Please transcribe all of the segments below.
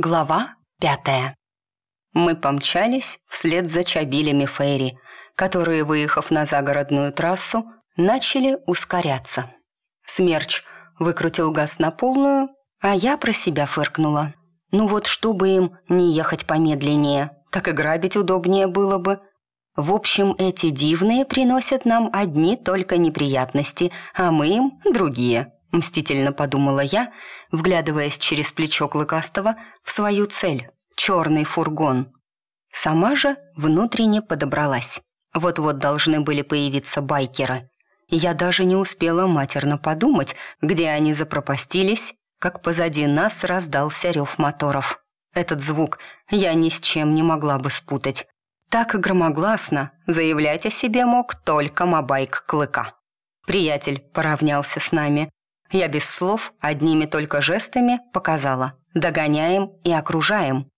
Глава пятая. Мы помчались вслед за чабилями Фейри, которые, выехав на загородную трассу, начали ускоряться. Смерч выкрутил газ на полную, а я про себя фыркнула. Ну вот, чтобы им не ехать помедленнее, так и грабить удобнее было бы. В общем, эти дивные приносят нам одни только неприятности, а мы им другие. — мстительно подумала я, вглядываясь через плечо Клыкастого в свою цель — черный фургон. Сама же внутренне подобралась. Вот-вот должны были появиться байкеры. Я даже не успела матерно подумать, где они запропастились, как позади нас раздался рев моторов. Этот звук я ни с чем не могла бы спутать. Так громогласно заявлять о себе мог только мобайк Клыка. Приятель поравнялся с нами, я без слов, одними только жестами показала. Догоняем и окружаем.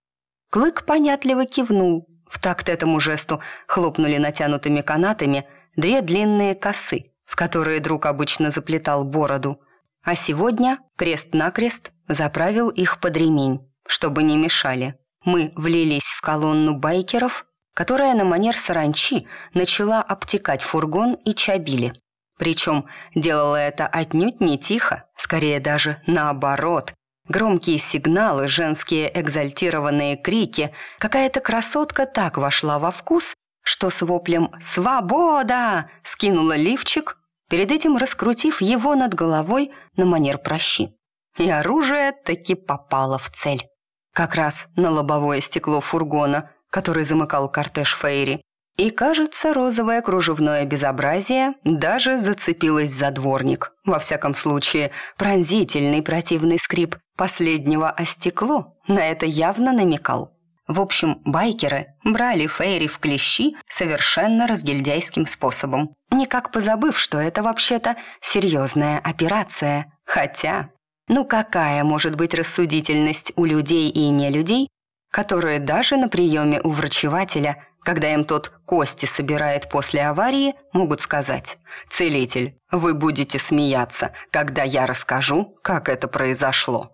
Клык понятливо кивнул. В такт этому жесту хлопнули натянутыми канатами две длинные косы, в которые друг обычно заплетал бороду. А сегодня крест-накрест заправил их под ремень, чтобы не мешали. Мы влились в колонну байкеров, которая на манер саранчи начала обтекать фургон и чабили. Причем делала это отнюдь не тихо, скорее даже наоборот. Громкие сигналы, женские экзальтированные крики. Какая-то красотка так вошла во вкус, что с воплем «Свобода!» скинула лифчик, перед этим раскрутив его над головой на манер прощи. И оружие таки попало в цель. Как раз на лобовое стекло фургона, который замыкал кортеж Фейри. И, кажется, розовое кружевное безобразие даже зацепилось за дворник. Во всяком случае, пронзительный противный скрип последнего о стекло на это явно намекал. В общем, байкеры брали Фейри в клещи совершенно разгильдяйским способом, никак позабыв, что это вообще-то серьезная операция. Хотя, ну какая может быть рассудительность у людей и не людей, которые даже на приеме у врачевателя – когда им тот кости собирает после аварии, могут сказать «Целитель, вы будете смеяться, когда я расскажу, как это произошло».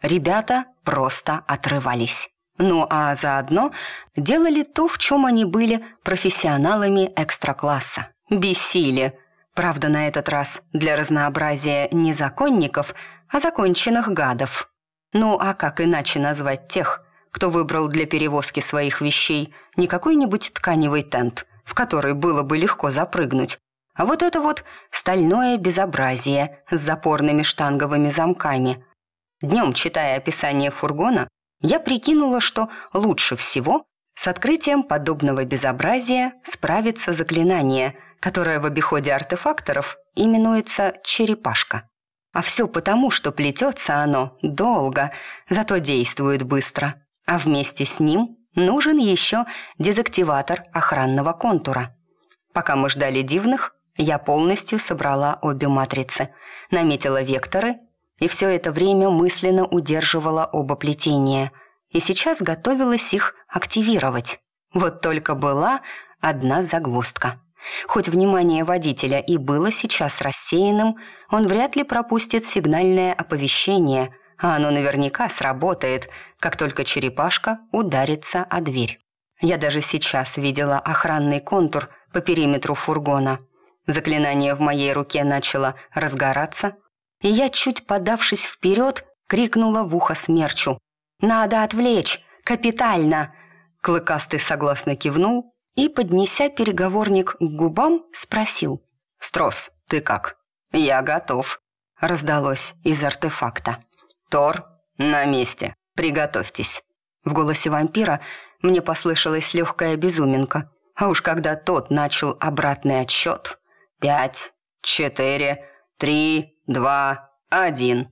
Ребята просто отрывались. Ну а заодно делали то, в чем они были профессионалами экстракласса. Бесили. Правда, на этот раз для разнообразия не законников, а законченных гадов. Ну а как иначе назвать тех, кто выбрал для перевозки своих вещей не какой-нибудь тканевый тент, в который было бы легко запрыгнуть, а вот это вот стальное безобразие с запорными штанговыми замками. Днем, читая описание фургона, я прикинула, что лучше всего с открытием подобного безобразия справится заклинание, которое в обиходе артефакторов именуется «черепашка». А все потому, что плетется оно долго, зато действует быстро а вместе с ним нужен еще дезактиватор охранного контура. Пока мы ждали дивных, я полностью собрала обе матрицы, наметила векторы и все это время мысленно удерживала оба плетения, и сейчас готовилась их активировать. Вот только была одна загвоздка. Хоть внимание водителя и было сейчас рассеянным, он вряд ли пропустит сигнальное оповещение – а оно наверняка сработает, как только черепашка ударится о дверь. Я даже сейчас видела охранный контур по периметру фургона. Заклинание в моей руке начало разгораться, и я, чуть подавшись вперед, крикнула в ухо смерчу. «Надо отвлечь! Капитально!» Клыкастый согласно кивнул и, поднеся переговорник к губам, спросил. «Строс, ты как?» «Я готов», — раздалось из артефакта. «Тор, на месте. Приготовьтесь». В голосе вампира мне послышалась легкая безуминка. А уж когда тот начал обратный отсчет. «Пять, четыре, три, два, один».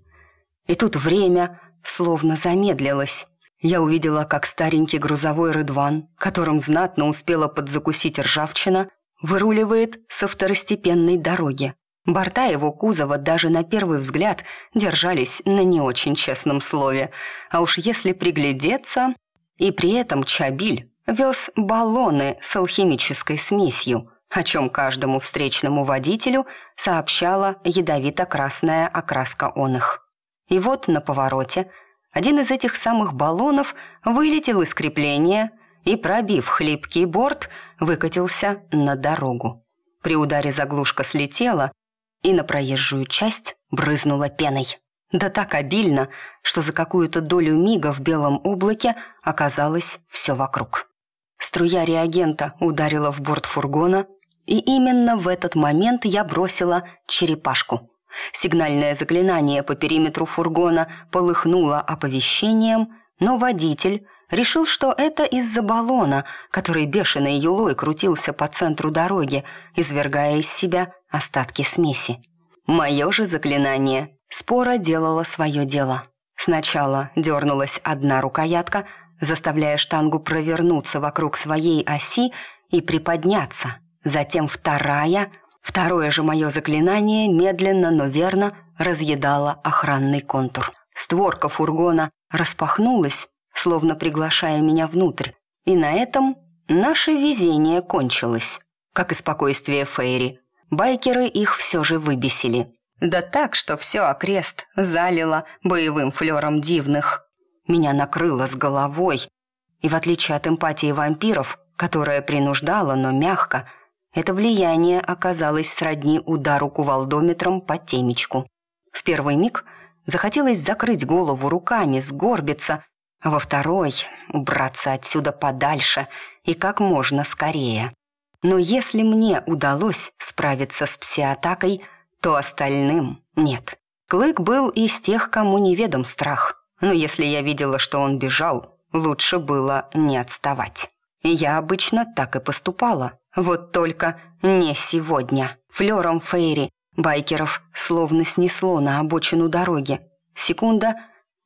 И тут время словно замедлилось. Я увидела, как старенький грузовой рыдван, которым знатно успела подзакусить ржавчина, выруливает со второстепенной дороги. Борта его кузова даже на первый взгляд держались на не очень честном слове. А уж если приглядеться... И при этом Чабиль вез баллоны с алхимической смесью, о чем каждому встречному водителю сообщала ядовито-красная окраска он их. И вот на повороте один из этих самых баллонов вылетел из крепления и, пробив хлипкий борт, выкатился на дорогу. При ударе заглушка слетела, и на проезжую часть брызнула пеной. Да так обильно, что за какую-то долю мига в белом облаке оказалось все вокруг. Струя реагента ударила в борт фургона, и именно в этот момент я бросила черепашку. Сигнальное заклинание по периметру фургона полыхнуло оповещением, но водитель решил, что это из-за баллона, который бешеной юлой крутился по центру дороги, извергая из себя остатки смеси. Мое же заклинание спора делало свое дело. Сначала дернулась одна рукоятка, заставляя штангу провернуться вокруг своей оси и приподняться. Затем вторая, второе же мое заклинание медленно, но верно разъедало охранный контур. Створка фургона распахнулась, словно приглашая меня внутрь, и на этом наше везение кончилось, как и спокойствие Фейри. Байкеры их все же выбесили. Да так, что все окрест залило боевым флером дивных. Меня накрыло с головой, и в отличие от эмпатии вампиров, которая принуждала, но мягко, это влияние оказалось сродни удару кувалдометром по темечку. В первый миг захотелось закрыть голову руками, сгорбиться, а во второй — убраться отсюда подальше и как можно скорее. Но если мне удалось справиться с псиатакой, то остальным нет. Клык был из тех, кому неведом страх. Но если я видела, что он бежал, лучше было не отставать. Я обычно так и поступала. Вот только не сегодня. Флером Фейри байкеров словно снесло на обочину дороги. Секунда,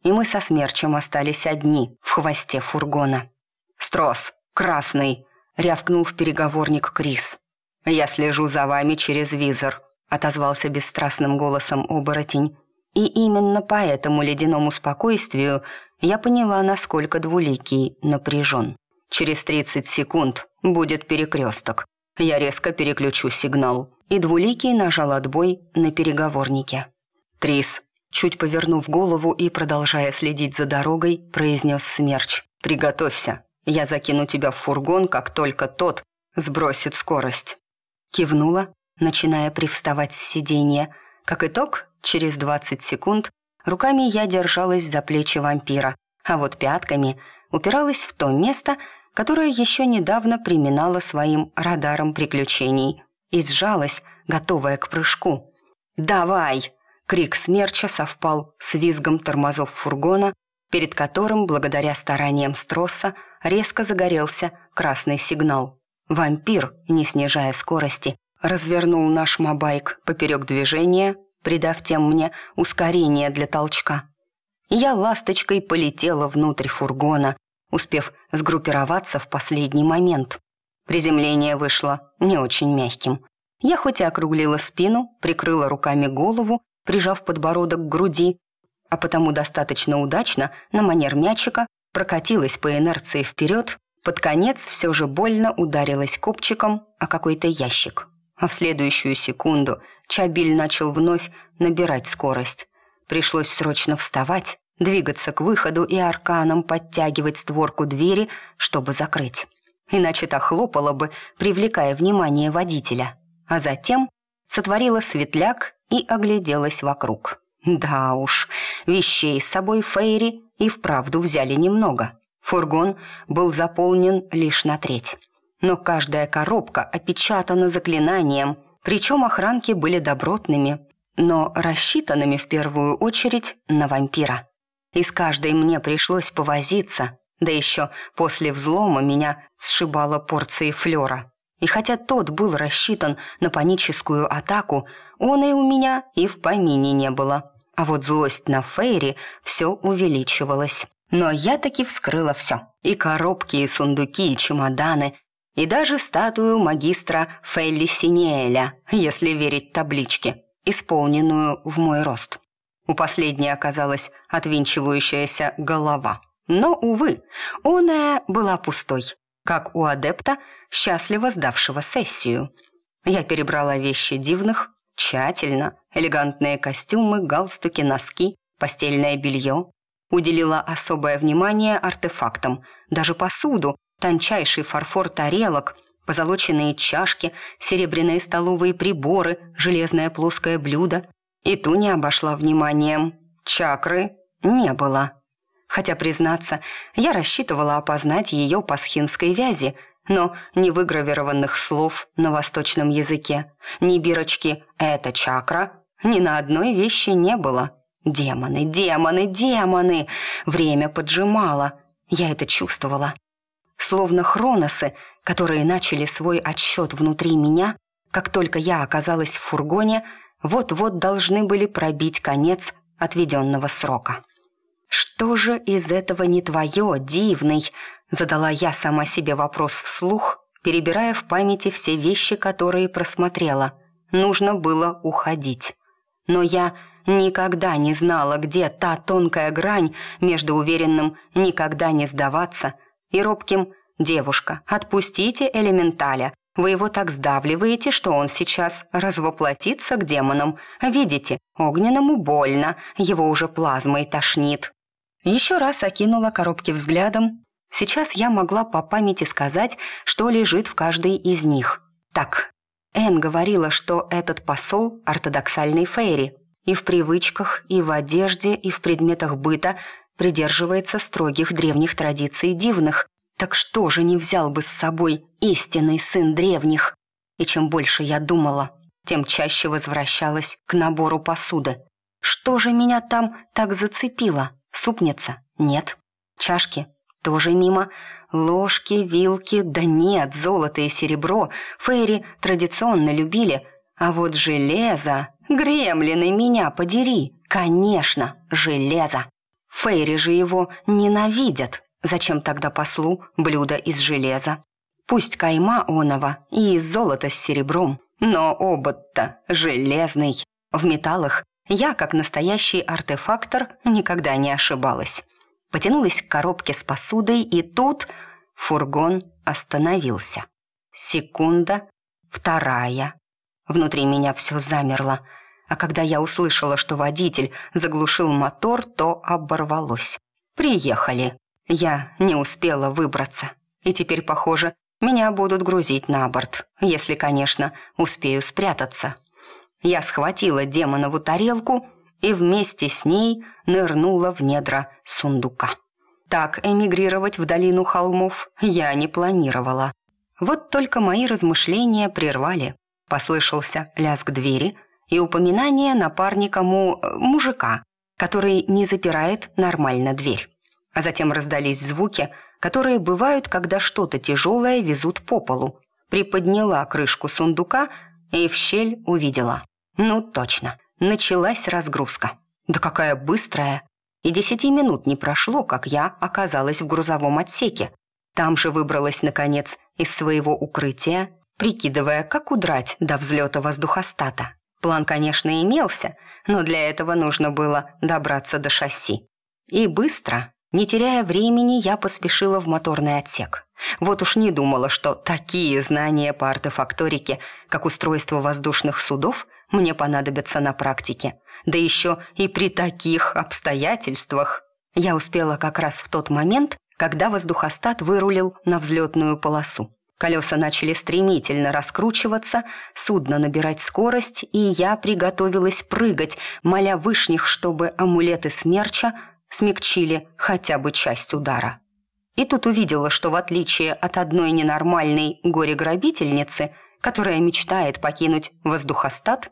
и мы со смерчем остались одни в хвосте фургона. «Строс! Красный!» — рявкнул в переговорник Крис. «Я слежу за вами через визор», — отозвался бесстрастным голосом оборотень. И именно по этому ледяному спокойствию я поняла, насколько двуликий напряжен. Через 30 секунд будет перекресток. Я резко переключу сигнал. И двуликий нажал отбой на переговорнике. «Трис, Чуть повернув голову и продолжая следить за дорогой, произнес Смерч. «Приготовься, я закину тебя в фургон, как только тот сбросит скорость». Кивнула, начиная привставать с сиденья. Как итог, через 20 секунд руками я держалась за плечи вампира, а вот пятками упиралась в то место, которое еще недавно приминало своим радаром приключений, и сжалась, готовая к прыжку. «Давай!» Крик смерча совпал с визгом тормозов фургона, перед которым, благодаря стараниям Стросса, резко загорелся красный сигнал. Вампир, не снижая скорости, развернул наш мобайк поперек движения, придав тем мне ускорение для толчка. Я ласточкой полетела внутрь фургона, успев сгруппироваться в последний момент. Приземление вышло не очень мягким. Я хоть и округлила спину, прикрыла руками голову прижав подбородок к груди, а потому достаточно удачно, на манер мячика, прокатилась по инерции вперед, под конец все же больно ударилась копчиком о какой-то ящик. А в следующую секунду Чабиль начал вновь набирать скорость. Пришлось срочно вставать, двигаться к выходу и арканом подтягивать створку двери, чтобы закрыть. Иначе та хлопала бы, привлекая внимание водителя. А затем сотворила светляк и огляделась вокруг. Да уж, вещей с собой Фейри и вправду взяли немного. Фургон был заполнен лишь на треть. Но каждая коробка опечатана заклинанием, причем охранки были добротными, но рассчитанными в первую очередь на вампира. И с каждой мне пришлось повозиться, да еще после взлома меня сшибала порции флера. И хотя тот был рассчитан на паническую атаку, он и у меня и в помине не было. А вот злость на Фейри все увеличивалась. Но я таки вскрыла все. И коробки, и сундуки, и чемоданы, и даже статую магистра Фелли Синеэля, если верить табличке, исполненную в мой рост. У последней оказалась отвинчивающаяся голова. Но, увы, оная была пустой, как у адепта, счастливо сдавшего сессию. Я перебрала вещи дивных, Тщательно. Элегантные костюмы, галстуки, носки, постельное белье. Уделила особое внимание артефактам, даже посуду, тончайший фарфор тарелок, позолоченные чашки, серебряные столовые приборы, железное плоское блюдо. И ту не обошла вниманием. Чакры не было. Хотя, признаться, я рассчитывала опознать ее по схинской вязи, но ни выгравированных слов на восточном языке, ни бирочки «это чакра» ни на одной вещи не было. Демоны, демоны, демоны! Время поджимало. Я это чувствовала. Словно хроносы, которые начали свой отсчет внутри меня, как только я оказалась в фургоне, вот-вот должны были пробить конец отведенного срока. «Что же из этого не твое, дивный?» Задала я сама себе вопрос вслух, перебирая в памяти все вещи, которые просмотрела. Нужно было уходить. Но я никогда не знала, где та тонкая грань между уверенным «никогда не сдаваться» и робким «девушка, отпустите элементаля, вы его так сдавливаете, что он сейчас развоплотится к демонам. Видите, огненному больно, его уже плазмой тошнит». Еще раз окинула коробки взглядом. Сейчас я могла по памяти сказать, что лежит в каждой из них. Так, Энн говорила, что этот посол – ортодоксальный фейри, и в привычках, и в одежде, и в предметах быта придерживается строгих древних традиций дивных. Так что же не взял бы с собой истинный сын древних? И чем больше я думала, тем чаще возвращалась к набору посуды. Что же меня там так зацепило? Супница? Нет. Чашки? Тоже мимо. Ложки, вилки? Да нет, золото и серебро Фейри традиционно любили. А вот железо... Гремлины, меня подери! Конечно, железо! Фейри же его ненавидят. Зачем тогда послу блюдо из железа? Пусть кайма онова и из золота с серебром, но обод-то железный. В металлах я, как настоящий артефактор, никогда не ошибалась. Потянулась к коробке с посудой, и тут фургон остановился. Секунда, вторая. Внутри меня все замерло, а когда я услышала, что водитель заглушил мотор, то оборвалось. «Приехали!» Я не успела выбраться. И теперь, похоже, меня будут грузить на борт, если, конечно, успею спрятаться. Я схватила демонову тарелку и вместе с ней нырнула в недра сундука. Так эмигрировать в долину холмов я не планировала. Вот только мои размышления прервали. Послышался лязг двери и упоминание напарника му... мужика, который не запирает нормально дверь. А затем раздались звуки, которые бывают, когда что-то тяжелое везут по полу. Приподняла крышку сундука и в щель увидела. Ну, точно, началась разгрузка. Да какая быстрая! И десяти минут не прошло, как я оказалась в грузовом отсеке. Там же выбралась, наконец, из своего укрытия, прикидывая, как удрать до взлета воздухостата. План, конечно, имелся, но для этого нужно было добраться до шасси. И быстро, не теряя времени, я поспешила в моторный отсек. Вот уж не думала, что такие знания по артефакторике, как устройство воздушных судов, мне понадобятся на практике. Да еще и при таких обстоятельствах. Я успела как раз в тот момент, когда воздухостат вырулил на взлетную полосу. Колеса начали стремительно раскручиваться, судно набирать скорость, и я приготовилась прыгать, моля вышних, чтобы амулеты смерча смягчили хотя бы часть удара. И тут увидела, что в отличие от одной ненормальной горе-грабительницы, которая мечтает покинуть воздухостат,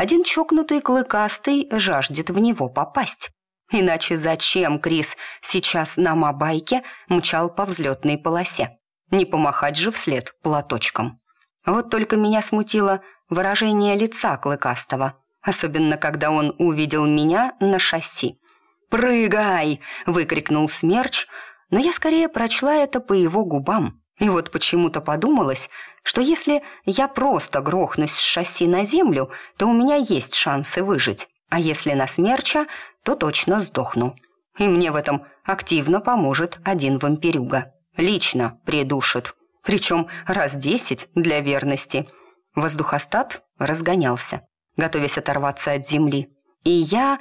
один чокнутый клыкастый жаждет в него попасть. Иначе зачем Крис сейчас на мабайке мчал по взлетной полосе? Не помахать же вслед платочком. Вот только меня смутило выражение лица клыкастого, особенно когда он увидел меня на шасси. «Прыгай!» — выкрикнул Смерч, но я скорее прочла это по его губам. И вот почему-то подумалось, что если я просто грохнусь с шасси на землю, то у меня есть шансы выжить, а если на Смерча, то точно сдохну. И мне в этом активно поможет один вампирюга. Лично придушит. Причем раз десять для верности. Воздухостат разгонялся, готовясь оторваться от земли. И я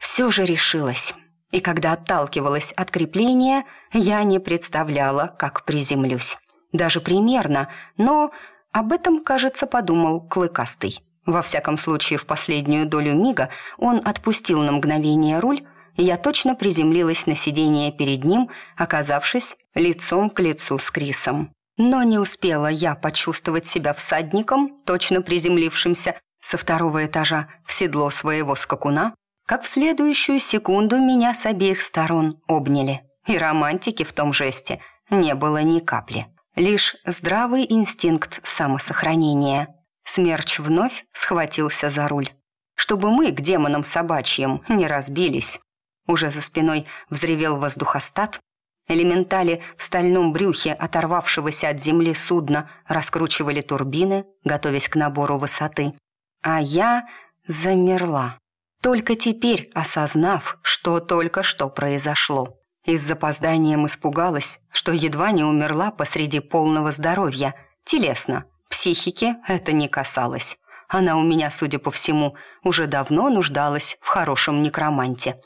все же решилась. И когда отталкивалась от крепления, я не представляла, как приземлюсь. Даже примерно, но об этом, кажется, подумал Клыкастый. Во всяком случае, в последнюю долю мига он отпустил на мгновение руль, и я точно приземлилась на сиденье перед ним, оказавшись лицом к лицу с Крисом. Но не успела я почувствовать себя всадником, точно приземлившимся со второго этажа в седло своего скакуна, как в следующую секунду меня с обеих сторон обняли. И романтики в том жесте не было ни капли. Лишь здравый инстинкт самосохранения. Смерч вновь схватился за руль. Чтобы мы к демонам собачьим не разбились. Уже за спиной взревел воздухостат. Элементали в стальном брюхе оторвавшегося от земли судна раскручивали турбины, готовясь к набору высоты. А я замерла, только теперь осознав, что только что произошло. И с запозданием испугалась, что едва не умерла посреди полного здоровья, телесно. Психики это не касалось. Она у меня, судя по всему, уже давно нуждалась в хорошем некроманте.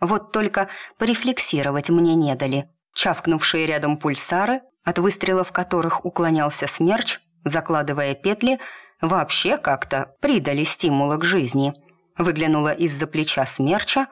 Вот только порефлексировать мне не дали. Чавкнувшие рядом пульсары, от выстрелов которых уклонялся смерч, закладывая петли, вообще как-то придали стимула к жизни. Выглянула из-за плеча смерча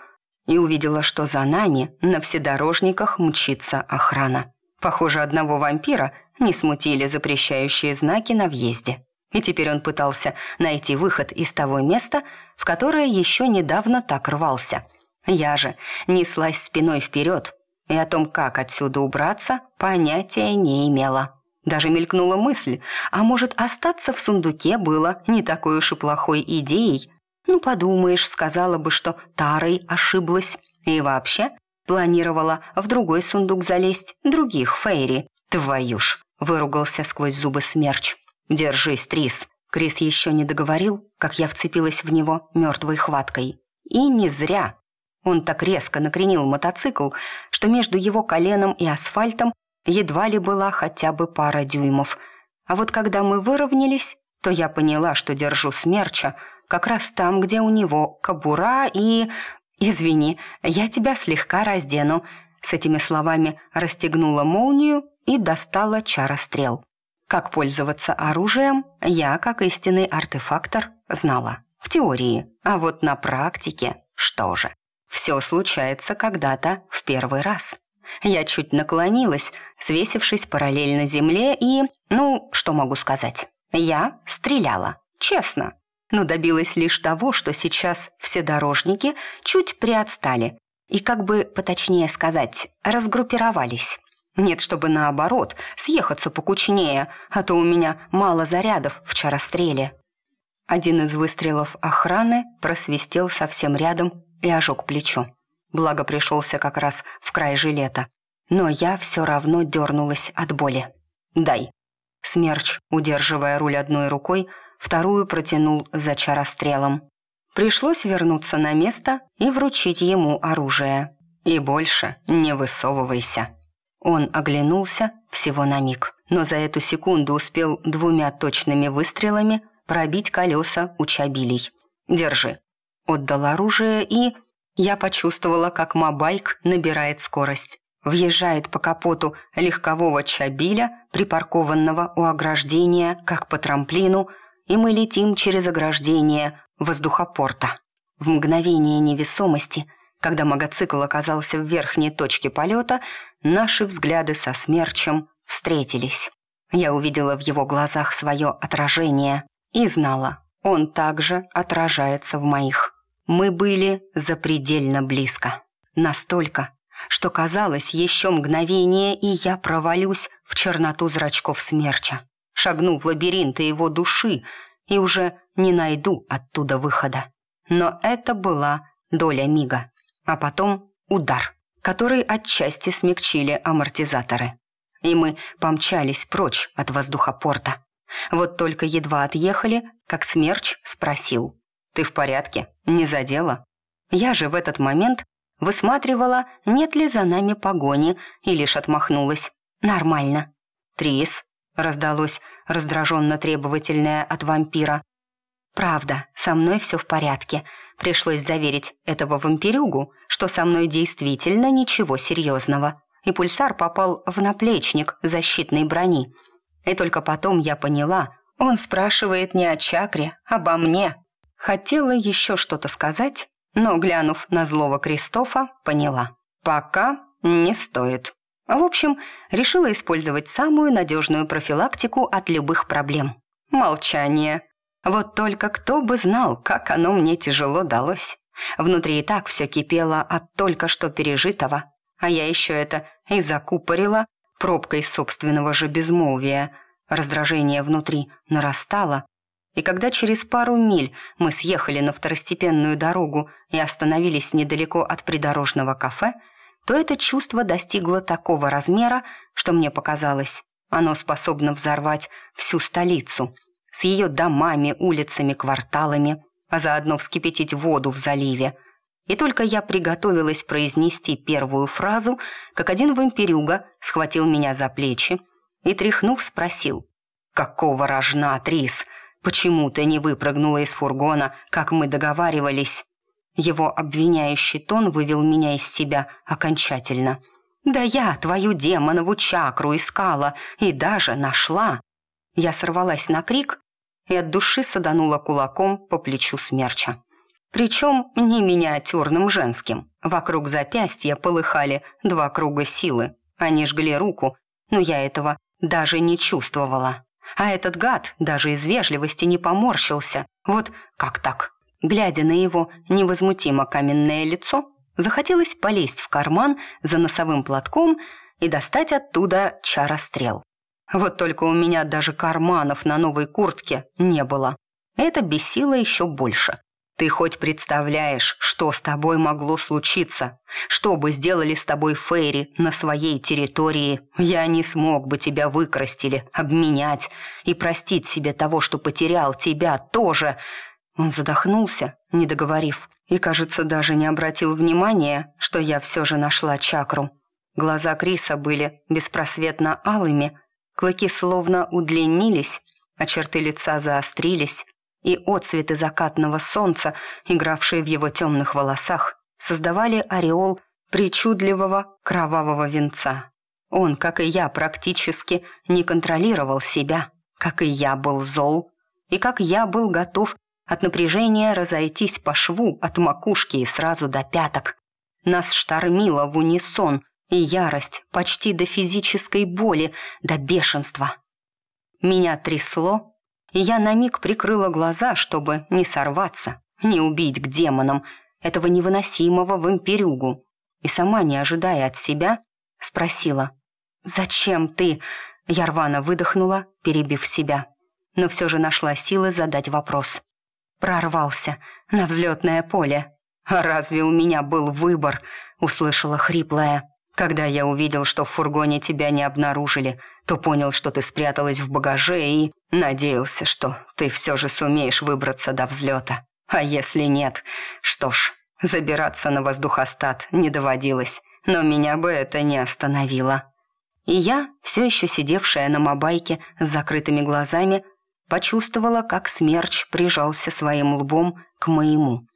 и увидела, что за нами на вседорожниках мчится охрана. Похоже, одного вампира не смутили запрещающие знаки на въезде. И теперь он пытался найти выход из того места, в которое еще недавно так рвался. Я же неслась спиной вперед, и о том, как отсюда убраться, понятия не имела. Даже мелькнула мысль, а может, остаться в сундуке было не такой уж и плохой идеей. Ну, подумаешь, сказала бы, что Тарой ошиблась. И вообще, планировала в другой сундук залезть, других Фейри. Твою ж, выругался сквозь зубы смерч. «Держись, Трис!» Крис еще не договорил, как я вцепилась в него мертвой хваткой. И не зря. Он так резко накренил мотоцикл, что между его коленом и асфальтом едва ли была хотя бы пара дюймов. А вот когда мы выровнялись, то я поняла, что держу смерча как раз там, где у него кобура и... «Извини, я тебя слегка раздену». С этими словами расстегнула молнию и достала чарострел. Как пользоваться оружием, я, как истинный артефактор, знала. В теории. А вот на практике что же? Все случается когда-то в первый раз. Я чуть наклонилась, свесившись параллельно земле и... Ну, что могу сказать? Я стреляла. Честно. Но добилась лишь того, что сейчас все дорожники чуть приотстали. И как бы поточнее сказать, разгруппировались. Нет, чтобы наоборот, съехаться покучнее, а то у меня мало зарядов в чаростреле. Один из выстрелов охраны просвистел совсем рядом и ожег плечо. Благо пришелся как раз в край жилета. Но я все равно дернулась от боли. «Дай». Смерч, удерживая руль одной рукой, вторую протянул за чарострелом. Пришлось вернуться на место и вручить ему оружие. «И больше не высовывайся». Он оглянулся всего на миг, но за эту секунду успел двумя точными выстрелами пробить колеса у чабилей. «Держи». Отдал оружие и я почувствовала, как мобайк набирает скорость. Въезжает по капоту легкового чабиля, припаркованного у ограждения, как по трамплину, и мы летим через ограждение воздухопорта. В мгновение невесомости, когда мотоцикл оказался в верхней точке полета, наши взгляды со смерчем встретились. Я увидела в его глазах свое отражение и знала, он также отражается в моих. Мы были запредельно близко. Настолько, что казалось еще мгновение, и я провалюсь в черноту зрачков смерча. Шагну в лабиринты его души и уже не найду оттуда выхода. Но это была доля мига. А потом удар, который отчасти смягчили амортизаторы. И мы помчались прочь от воздухопорта. Вот только едва отъехали, как смерч спросил. «Ты в порядке? Не задела?» Я же в этот момент высматривала, нет ли за нами погони, и лишь отмахнулась. «Нормально». «Трис», — раздалось раздраженно требовательное от вампира. «Правда, со мной все в порядке. Пришлось заверить этого вампирюгу, что со мной действительно ничего серьезного. И пульсар попал в наплечник защитной брони. И только потом я поняла, он спрашивает не о чакре, а обо мне. Хотела еще что-то сказать, но, глянув на злого Кристофа, поняла. Пока не стоит. В общем, решила использовать самую надежную профилактику от любых проблем. Молчание. Вот только кто бы знал, как оно мне тяжело далось. Внутри и так все кипело от только что пережитого, а я еще это и закупорила пробкой собственного же безмолвия. Раздражение внутри нарастало, и когда через пару миль мы съехали на второстепенную дорогу и остановились недалеко от придорожного кафе, то это чувство достигло такого размера, что мне показалось, оно способно взорвать всю столицу – с ее домами, улицами, кварталами, а заодно вскипятить воду в заливе. И только я приготовилась произнести первую фразу, как один вампирюга схватил меня за плечи и, тряхнув, спросил «Какого рожна, Трис? Почему ты не выпрыгнула из фургона, как мы договаривались?» Его обвиняющий тон вывел меня из себя окончательно. «Да я твою демонову чакру искала и даже нашла!» Я сорвалась на крик и от души саданула кулаком по плечу смерча. Причем не миниатюрным женским. Вокруг запястья полыхали два круга силы. Они жгли руку, но я этого даже не чувствовала. А этот гад даже из вежливости не поморщился. Вот как так? Глядя на его невозмутимо каменное лицо, захотелось полезть в карман за носовым платком и достать оттуда чарострел. Вот только у меня даже карманов на новой куртке не было. Это бесило еще больше. Ты хоть представляешь, что с тобой могло случиться? Что бы сделали с тобой Фейри на своей территории? Я не смог бы тебя выкрасть или обменять и простить себе того, что потерял тебя тоже. Он задохнулся, не договорив, и, кажется, даже не обратил внимания, что я все же нашла чакру. Глаза Криса были беспросветно алыми, Клыки словно удлинились, а черты лица заострились, и отцветы закатного солнца, игравшие в его темных волосах, создавали ореол причудливого кровавого венца. Он, как и я, практически не контролировал себя, как и я был зол, и как я был готов от напряжения разойтись по шву от макушки и сразу до пяток. Нас штормило в унисон, и ярость почти до физической боли, до бешенства. Меня трясло, и я на миг прикрыла глаза, чтобы не сорваться, не убить к демонам этого невыносимого вампирюгу. И сама, не ожидая от себя, спросила «Зачем ты?» Я рвано выдохнула, перебив себя, но все же нашла силы задать вопрос. Прорвался на взлетное поле. «А разве у меня был выбор?» — услышала хриплая. Когда я увидел, что в фургоне тебя не обнаружили, то понял, что ты спряталась в багаже и надеялся, что ты все же сумеешь выбраться до взлета. А если нет, что ж, забираться на воздухостат не доводилось, но меня бы это не остановило. И я, все еще сидевшая на мобайке с закрытыми глазами, почувствовала, как смерч прижался своим лбом к моему.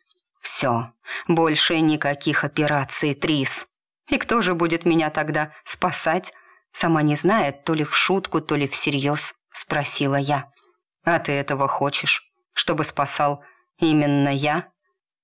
«Все, больше никаких операций, Трис!» И кто же будет меня тогда спасать? Сама не знает, то ли в шутку, то ли всерьез, спросила я. А ты этого хочешь? Чтобы спасал именно я?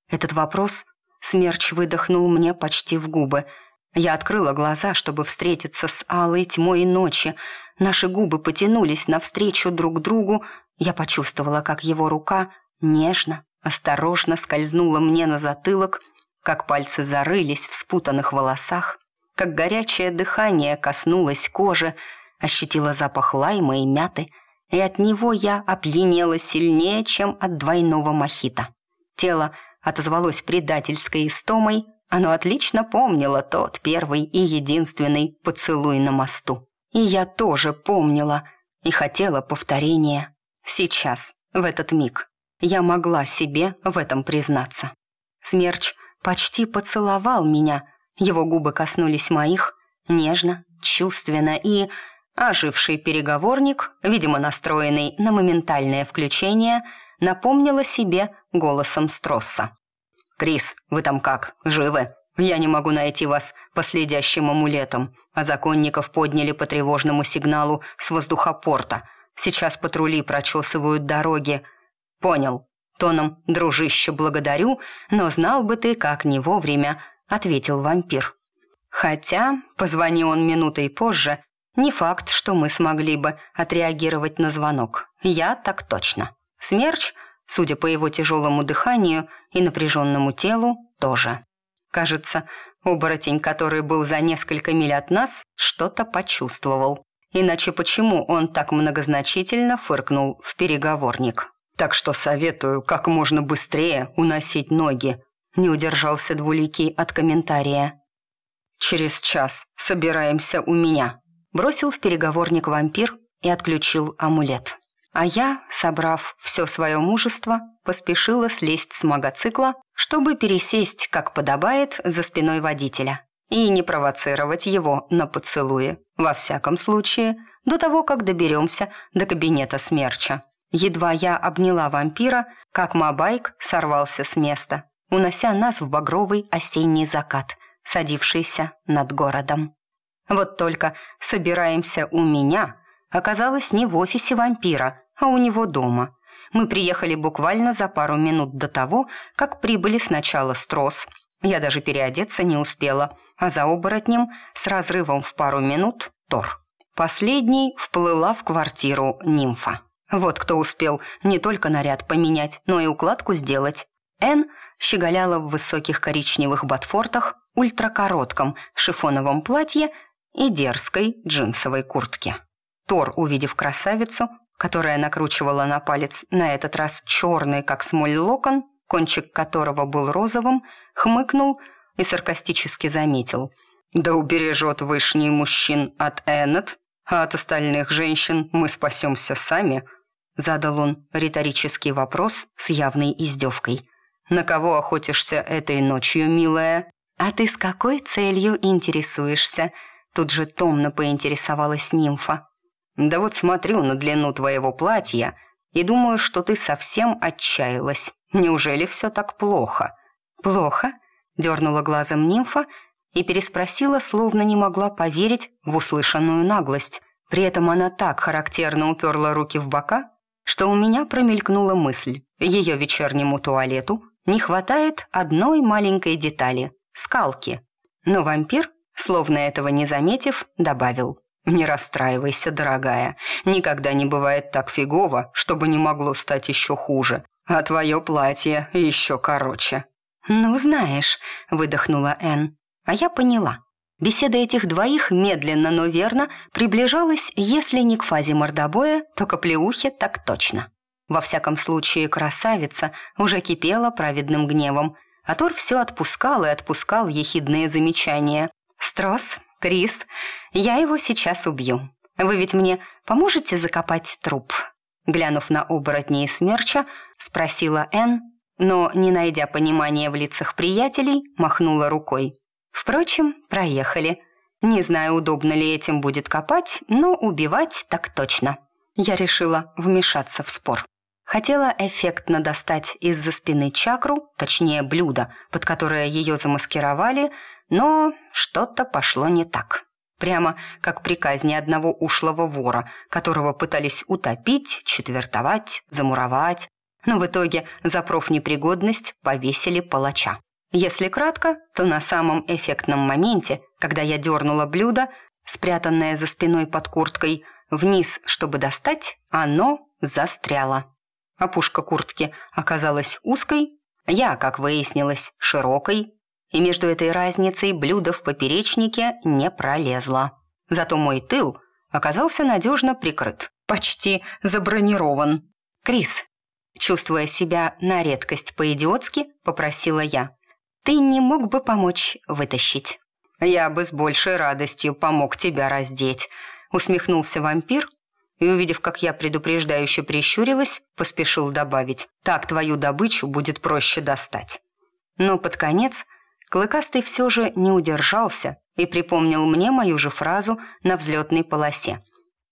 Этот вопрос смерч выдохнул мне почти в губы. Я открыла глаза, чтобы встретиться с алой тьмой ночи. Наши губы потянулись навстречу друг другу. Я почувствовала, как его рука нежно, осторожно скользнула мне на затылок — как пальцы зарылись в спутанных волосах, как горячее дыхание коснулось кожи, ощутила запах лайма и мяты, и от него я опьянела сильнее, чем от двойного мохито. Тело отозвалось предательской истомой, оно отлично помнило тот первый и единственный поцелуй на мосту. И я тоже помнила и хотела повторения. Сейчас, в этот миг, я могла себе в этом признаться. Смерч почти поцеловал меня. Его губы коснулись моих, нежно, чувственно и... Оживший переговорник, видимо настроенный на моментальное включение, напомнил о себе голосом Стросса. «Крис, вы там как? Живы? Я не могу найти вас по следящим амулетам, а законников подняли по тревожному сигналу с воздухопорта. Сейчас патрули прочесывают дороги». «Понял. Тоном «дружище, благодарю, но знал бы ты, как не вовремя», — ответил вампир. Хотя, позвони он минутой позже, не факт, что мы смогли бы отреагировать на звонок. Я так точно. Смерч, судя по его тяжелому дыханию и напряженному телу, тоже. Кажется, оборотень, который был за несколько миль от нас, что-то почувствовал. Иначе почему он так многозначительно фыркнул в переговорник? Так что советую как можно быстрее уносить ноги. Не удержался двуликий от комментария. «Через час собираемся у меня», – бросил в переговорник вампир и отключил амулет. А я, собрав все свое мужество, поспешила слезть с мотоцикла, чтобы пересесть, как подобает, за спиной водителя и не провоцировать его на поцелуи. Во всяком случае, до того, как доберемся до кабинета смерча. Едва я обняла вампира, как Мабайк сорвался с места, унося нас в багровый осенний закат – садившийся над городом. Вот только «собираемся у меня» оказалось не в офисе вампира, а у него дома. Мы приехали буквально за пару минут до того, как прибыли сначала Строс. Я даже переодеться не успела, а за оборотнем с разрывом в пару минут Тор. Последний вплыла в квартиру нимфа. Вот кто успел не только наряд поменять, но и укладку сделать. Эн щеголяла в высоких коричневых ботфортах, ультракоротком шифоновом платье и дерзкой джинсовой куртке. Тор, увидев красавицу, которая накручивала на палец на этот раз черный, как смоль локон, кончик которого был розовым, хмыкнул и саркастически заметил. «Да убережет вышний мужчин от Эннет, а от остальных женщин мы спасемся сами», задал он риторический вопрос с явной издевкой. «На кого охотишься этой ночью, милая?» «А ты с какой целью интересуешься?» Тут же томно поинтересовалась нимфа. «Да вот смотрю на длину твоего платья и думаю, что ты совсем отчаялась. Неужели все так плохо?» «Плохо?» – дернула глазом нимфа и переспросила, словно не могла поверить в услышанную наглость. При этом она так характерно уперла руки в бока, что у меня промелькнула мысль. Ее вечернему туалету не хватает одной маленькой детали – скалки. Но вампир, словно этого не заметив, добавил. «Не расстраивайся, дорогая. Никогда не бывает так фигово, чтобы не могло стать еще хуже. А твое платье еще короче». «Ну, знаешь», — выдохнула Энн. А я поняла. Беседа этих двоих медленно, но верно приближалась, если не к фазе мордобоя, то к оплеухе так точно. Во всяком случае, красавица уже кипела праведным гневом — а Тор все отпускал и отпускал ехидные замечания. «Строс, Крис, я его сейчас убью. Вы ведь мне поможете закопать труп?» Глянув на оборотни и смерча, спросила Энн, но, не найдя понимания в лицах приятелей, махнула рукой. «Впрочем, проехали. Не знаю, удобно ли этим будет копать, но убивать так точно». Я решила вмешаться в спор. Хотела эффектно достать из-за спины чакру, точнее блюдо, под которое ее замаскировали, но что-то пошло не так. Прямо как при казни одного ушлого вора, которого пытались утопить, четвертовать, замуровать. Но в итоге за профнепригодность повесили палача. Если кратко, то на самом эффектном моменте, когда я дернула блюдо, спрятанное за спиной под курткой, вниз, чтобы достать, оно застряло. Опушка куртки оказалась узкой, я, как выяснилось, широкой, и между этой разницей блюдо в поперечнике не пролезло. Зато мой тыл оказался надежно прикрыт, почти забронирован. «Крис», чувствуя себя на редкость по-идиотски, попросила я, «ты не мог бы помочь вытащить?» «Я бы с большей радостью помог тебя раздеть», усмехнулся вампир и, увидев, как я предупреждающе прищурилась, поспешил добавить «Так твою добычу будет проще достать». Но под конец Клыкастый все же не удержался и припомнил мне мою же фразу на взлетной полосе.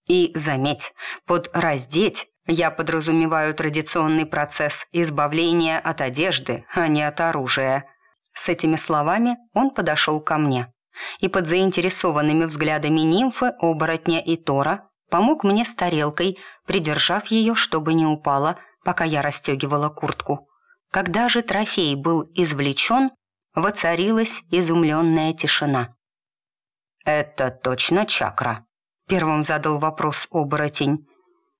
И, заметь, под «раздеть» Я подразумеваю традиционный процесс избавления от одежды, а не от оружия». С этими словами он подошел ко мне и под заинтересованными взглядами нимфы, оборотня и Тора помог мне с тарелкой, придержав ее, чтобы не упала, пока я расстегивала куртку. Когда же трофей был извлечен, воцарилась изумленная тишина. «Это точно чакра?» — первым задал вопрос оборотень.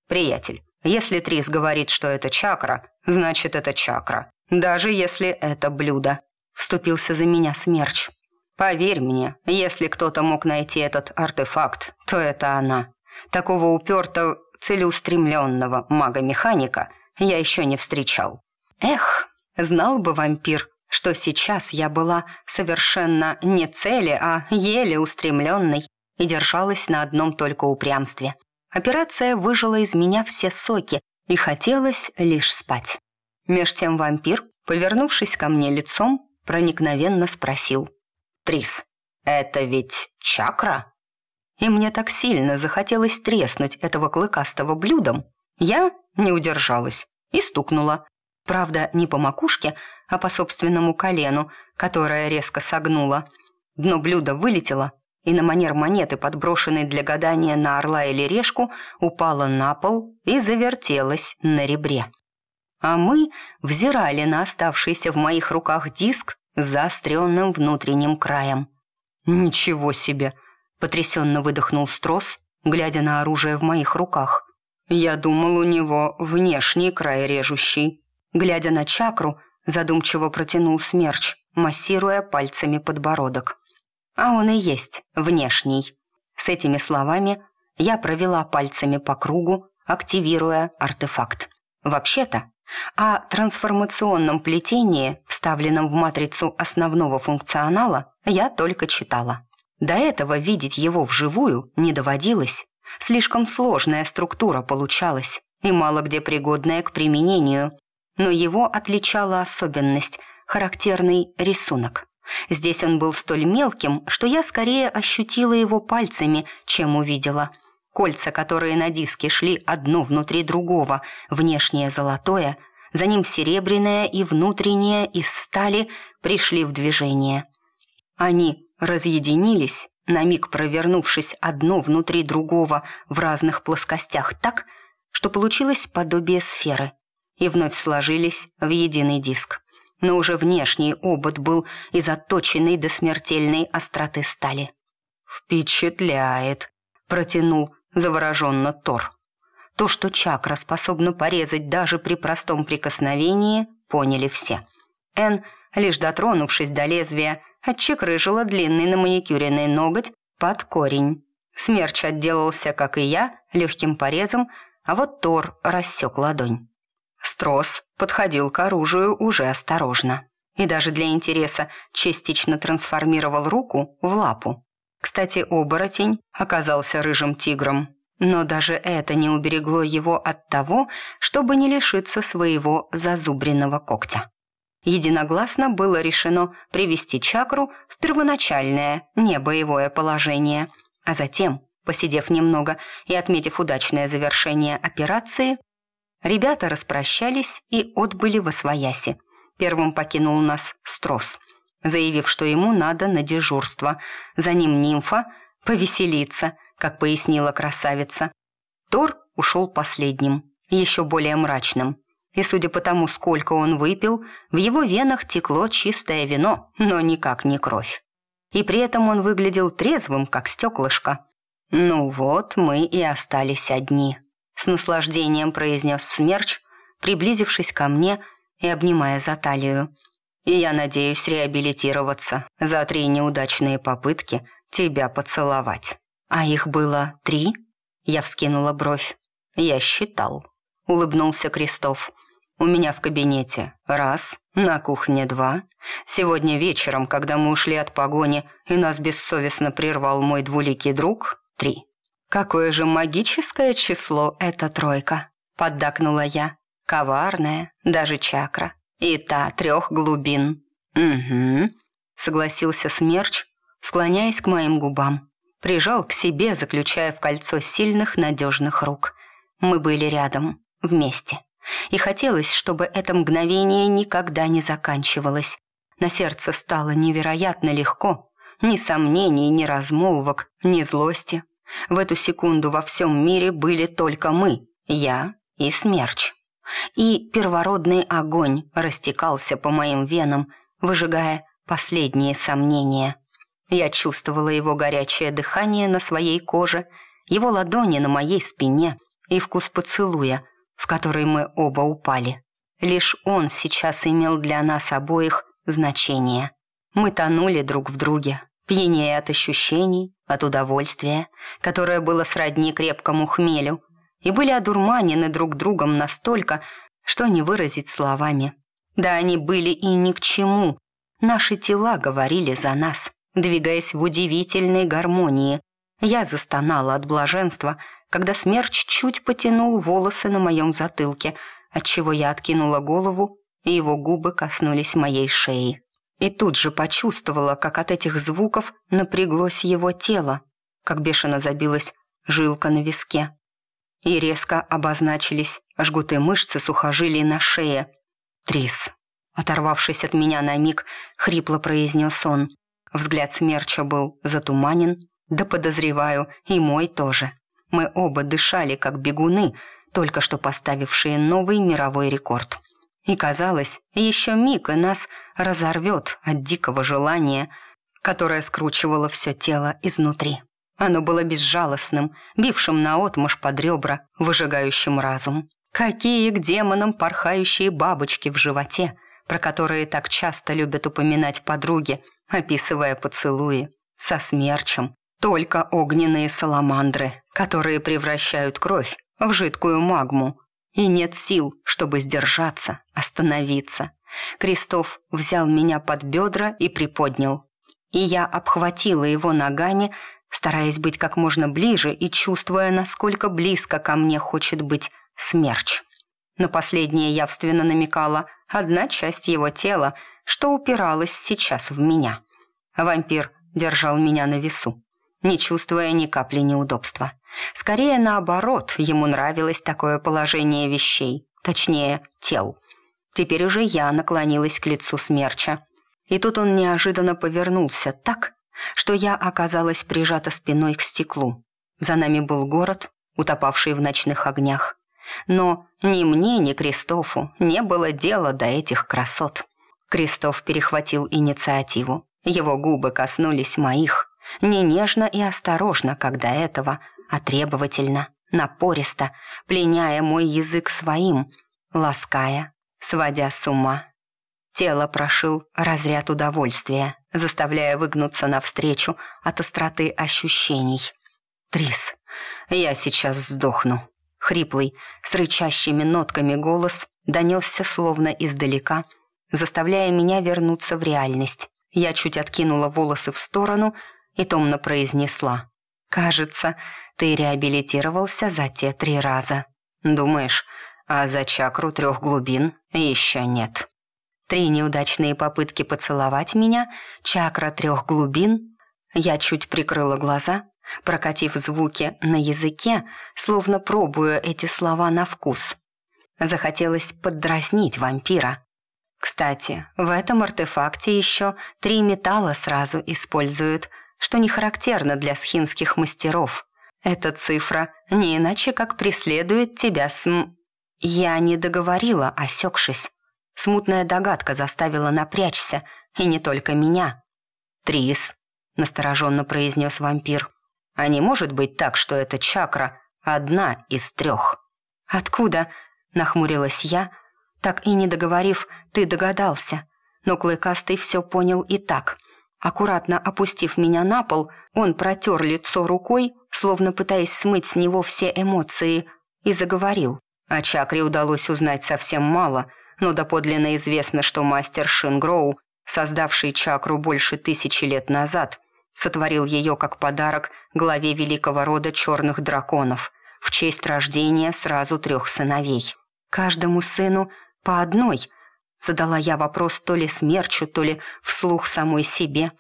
«Приятель, если Трис говорит, что это чакра, значит, это чакра, даже если это блюдо», — вступился за меня смерч. «Поверь мне, если кто-то мог найти этот артефакт, то это она. Такого упертого, целеустремленного мага-механика я еще не встречал». «Эх, знал бы вампир, что сейчас я была совершенно не цели, а еле устремленной и держалась на одном только упрямстве. Операция выжила из меня все соки, и хотелось лишь спать. Меж тем вампир, повернувшись ко мне лицом, проникновенно спросил. «Трис, это ведь чакра?» И мне так сильно захотелось треснуть этого клыкастого блюдом. Я не удержалась и стукнула. Правда, не по макушке, а по собственному колену, которое резко согнуло. Дно блюда вылетело, и на манер монеты, подброшенной для гадания на орла или решку, упала на пол и завертелась на ребре. А мы взирали на оставшийся в моих руках диск с заостренным внутренним краем. «Ничего себе!» — потрясенно выдохнул Строс, глядя на оружие в моих руках. «Я думал, у него внешний край режущий». Глядя на чакру, задумчиво протянул смерч, массируя пальцами подбородок. А он и есть внешний. С этими словами я провела пальцами по кругу, активируя артефакт. Вообще-то, о трансформационном плетении, вставленном в матрицу основного функционала, я только читала. До этого видеть его вживую не доводилось. Слишком сложная структура получалась и мало где пригодная к применению но его отличала особенность – характерный рисунок. Здесь он был столь мелким, что я скорее ощутила его пальцами, чем увидела. Кольца, которые на диске шли одно внутри другого, внешнее золотое, за ним серебряное и внутреннее из стали пришли в движение. Они разъединились, на миг провернувшись одно внутри другого в разных плоскостях так, что получилось подобие сферы – и вновь сложились в единый диск. Но уже внешний обод был из отточенной до смертельной остроты стали. «Впечатляет», — протянул завороженно Тор. То, что чакра способна порезать даже при простом прикосновении, поняли все. Эн, лишь дотронувшись до лезвия, отчекрыжила длинный на маникюренный ноготь под корень. Смерч отделался, как и я, легким порезом, а вот Тор рассек ладонь. Строс подходил к оружию уже осторожно. И даже для интереса частично трансформировал руку в лапу. Кстати, оборотень оказался рыжим тигром. Но даже это не уберегло его от того, чтобы не лишиться своего зазубренного когтя. Единогласно было решено привести чакру в первоначальное, небоевое положение, а затем, посидев немного и отметив удачное завершение операции, Ребята распрощались и отбыли во свояси. Первым покинул нас Строс, заявив, что ему надо на дежурство. За ним нимфа повеселиться, как пояснила красавица. Тор ушел последним, еще более мрачным. И судя по тому, сколько он выпил, в его венах текло чистое вино, но никак не кровь. И при этом он выглядел трезвым, как стеклышко. Ну вот, мы и остались одни с наслаждением произнес Смерч, приблизившись ко мне и обнимая за талию. «И я надеюсь реабилитироваться за три неудачные попытки тебя поцеловать». «А их было три?» Я вскинула бровь. «Я считал», — улыбнулся Крестов. «У меня в кабинете раз, на кухне два. Сегодня вечером, когда мы ушли от погони, и нас бессовестно прервал мой двуликий друг, три». «Какое же магическое число эта тройка!» — поддакнула я. «Коварная, даже чакра. И та трех глубин». «Угу», — согласился Смерч, склоняясь к моим губам. Прижал к себе, заключая в кольцо сильных, надежных рук. Мы были рядом. вместе. И хотелось, чтобы это мгновение никогда не заканчивалось. На сердце стало невероятно легко. Ни сомнений, ни размолвок, ни злости. В эту секунду во всем мире были только мы, я и смерч. И первородный огонь растекался по моим венам, выжигая последние сомнения. Я чувствовала его горячее дыхание на своей коже, его ладони на моей спине и вкус поцелуя, в который мы оба упали. Лишь он сейчас имел для нас обоих значение. Мы тонули друг в друге, пьянее от ощущений, от удовольствия, которое было сродни крепкому хмелю, и были одурманены друг другом настолько, что не выразить словами. Да они были и ни к чему. Наши тела говорили за нас, двигаясь в удивительной гармонии. Я застонала от блаженства, когда смерч чуть потянул волосы на моем затылке, отчего я откинула голову, и его губы коснулись моей шеи. И тут же почувствовала, как от этих звуков напряглось его тело, как бешено забилась жилка на виске. И резко обозначились жгуты мышцы сухожилий на шее. «Трис», оторвавшись от меня на миг, хрипло произнес он. Взгляд смерча был затуманен, да подозреваю, и мой тоже. Мы оба дышали, как бегуны, только что поставившие новый мировой рекорд. И казалось, еще миг и нас разорвет от дикого желания, которое скручивало все тело изнутри. Оно было безжалостным, бившим наотмашь под ребра, выжигающим разум. Какие к демонам порхающие бабочки в животе, про которые так часто любят упоминать подруги, описывая поцелуи. Со смерчем. Только огненные саламандры, которые превращают кровь в жидкую магму, и нет сил, чтобы сдержаться, остановиться. Крестов взял меня под бедра и приподнял. И я обхватила его ногами, стараясь быть как можно ближе и чувствуя, насколько близко ко мне хочет быть смерч. На последнее явственно намекала одна часть его тела, что упиралась сейчас в меня. Вампир держал меня на весу не чувствуя ни капли неудобства. Скорее наоборот, ему нравилось такое положение вещей, точнее, тел. Теперь уже я наклонилась к лицу смерча. И тут он неожиданно повернулся так, что я оказалась прижата спиной к стеклу. За нами был город, утопавший в ночных огнях. Но ни мне, ни Кристофу не было дела до этих красот. Кристоф перехватил инициативу. Его губы коснулись моих, не нежно и осторожно, как до этого, а требовательно, напористо, пленяя мой язык своим, лаская, сводя с ума. Тело прошил разряд удовольствия, заставляя выгнуться навстречу от остроты ощущений. «Трис, я сейчас сдохну». Хриплый, с рычащими нотками голос донесся словно издалека, заставляя меня вернуться в реальность. Я чуть откинула волосы в сторону, и томно произнесла. «Кажется, ты реабилитировался за те три раза. Думаешь, а за чакру трех глубин еще нет?» Три неудачные попытки поцеловать меня, чакра трех глубин. Я чуть прикрыла глаза, прокатив звуки на языке, словно пробуя эти слова на вкус. Захотелось поддразнить вампира. Кстати, в этом артефакте еще три металла сразу используют – что не характерно для схинских мастеров. Эта цифра не иначе как преследует тебя с... Я не договорила, осекшись. Смутная догадка заставила напрячься, и не только меня. «Трис», — настороженно произнес вампир, «а не может быть так, что эта чакра одна из трех?» «Откуда?» — нахмурилась я, так и не договорив, ты догадался. Но Клыкастый все понял и так — Аккуратно опустив меня на пол, он протер лицо рукой, словно пытаясь смыть с него все эмоции, и заговорил. О чакре удалось узнать совсем мало, но доподлинно известно, что мастер Шингроу, создавший чакру больше тысячи лет назад, сотворил ее как подарок главе великого рода черных драконов в честь рождения сразу трех сыновей. Каждому сыну по одной – Задала я вопрос то ли смерчу, то ли вслух самой себе.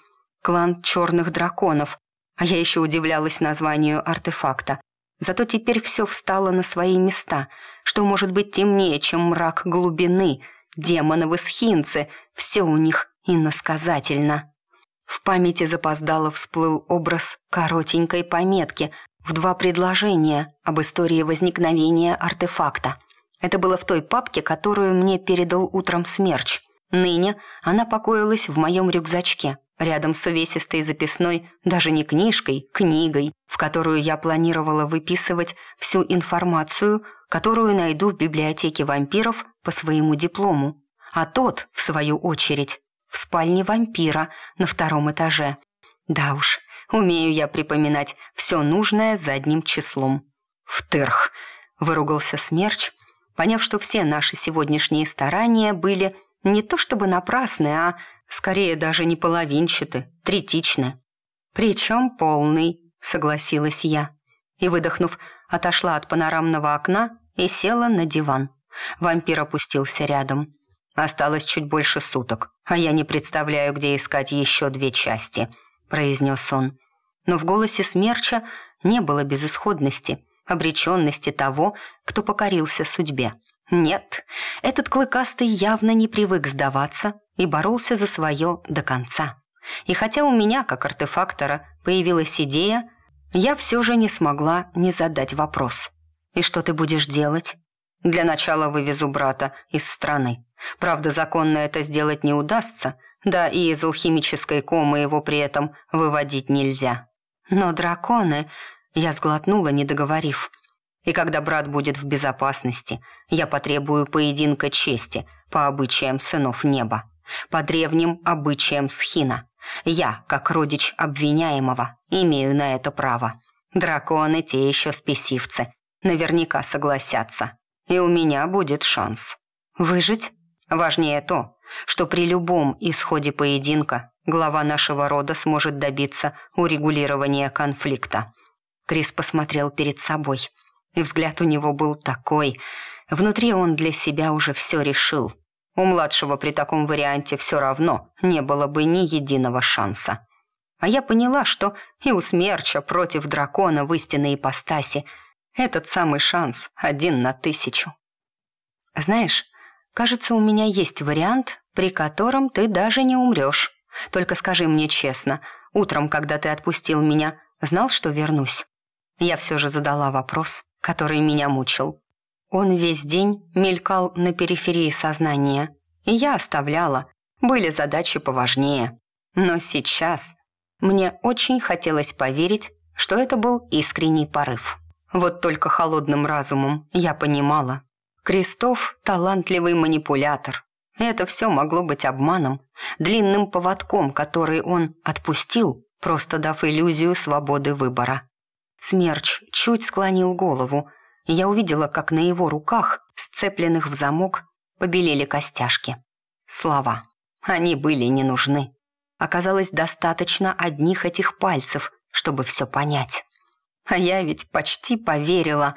Клан черных драконов. А я еще удивлялась названию артефакта. Зато теперь все встало на свои места. Что может быть темнее, чем мрак глубины? Демоновы-схинцы, все у них иносказательно. В памяти запоздало всплыл образ коротенькой пометки в два предложения об истории возникновения артефакта. Это было в той папке, которую мне передал утром Смерч. Ныне она покоилась в моем рюкзачке, рядом с увесистой записной, даже не книжкой, книгой, в которую я планировала выписывать всю информацию, которую найду в библиотеке вампиров по своему диплому. А тот, в свою очередь, в спальне вампира на втором этаже. Да уж, умею я припоминать все нужное задним числом. «Втырх!» – выругался Смерч, поняв, что все наши сегодняшние старания были не то чтобы напрасны, а скорее даже не половинчаты, третичны. «Причем полный», — согласилась я. И, выдохнув, отошла от панорамного окна и села на диван. Вампир опустился рядом. «Осталось чуть больше суток, а я не представляю, где искать еще две части», — произнес он. Но в голосе смерча не было безысходности, обреченности того, кто покорился судьбе. Нет, этот клыкастый явно не привык сдаваться и боролся за свое до конца. И хотя у меня, как артефактора, появилась идея, я все же не смогла не задать вопрос. «И что ты будешь делать?» «Для начала вывезу брата из страны. Правда, законно это сделать не удастся, да и из алхимической комы его при этом выводить нельзя. Но драконы...» Я сглотнула, не договорив. И когда брат будет в безопасности, я потребую поединка чести по обычаям сынов неба, по древним обычаям схина. Я, как родич обвиняемого, имею на это право. Драконы те еще спесивцы, наверняка согласятся. И у меня будет шанс. Выжить? Важнее то, что при любом исходе поединка глава нашего рода сможет добиться урегулирования конфликта. Крис посмотрел перед собой – и взгляд у него был такой. Внутри он для себя уже все решил. У младшего при таком варианте все равно не было бы ни единого шанса. А я поняла, что и у смерча против дракона в истинной ипостаси этот самый шанс один на тысячу. Знаешь, кажется, у меня есть вариант, при котором ты даже не умрешь. Только скажи мне честно, утром, когда ты отпустил меня, знал, что вернусь? Я все же задала вопрос который меня мучил. Он весь день мелькал на периферии сознания, и я оставляла. Были задачи поважнее. Но сейчас мне очень хотелось поверить, что это был искренний порыв. Вот только холодным разумом я понимала. Крестов – талантливый манипулятор. Это все могло быть обманом, длинным поводком, который он отпустил, просто дав иллюзию свободы выбора. Смерч чуть склонил голову, я увидела, как на его руках, сцепленных в замок, побелели костяшки. Слова. Они были не нужны. Оказалось, достаточно одних этих пальцев, чтобы все понять. А я ведь почти поверила,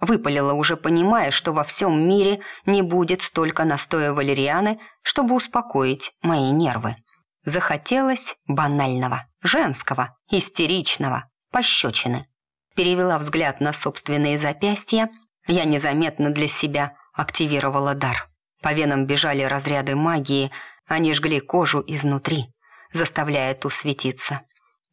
выпалила уже понимая, что во всем мире не будет столько настоя валерианы, чтобы успокоить мои нервы. Захотелось банального, женского, истеричного, пощечины перевела взгляд на собственные запястья, я незаметно для себя активировала дар. По венам бежали разряды магии, они жгли кожу изнутри, заставляя ту светиться.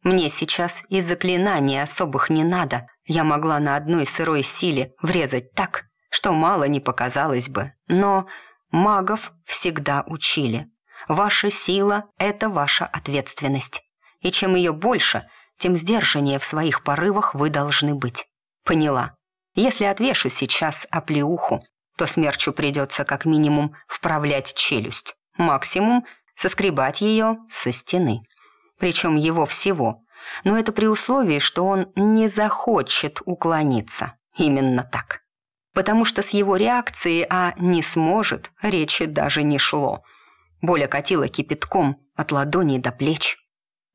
Мне сейчас и заклинаний особых не надо. Я могла на одной сырой силе врезать так, что мало не показалось бы. Но магов всегда учили. Ваша сила – это ваша ответственность. И чем ее больше – тем сдержаннее в своих порывах вы должны быть. Поняла. Если отвешу сейчас оплеуху, то смерчу придется как минимум вправлять челюсть, максимум соскребать ее со стены. Причем его всего. Но это при условии, что он не захочет уклониться. Именно так. Потому что с его реакцией «а не сможет» речи даже не шло. Боль окатила кипятком от ладоней до плеч.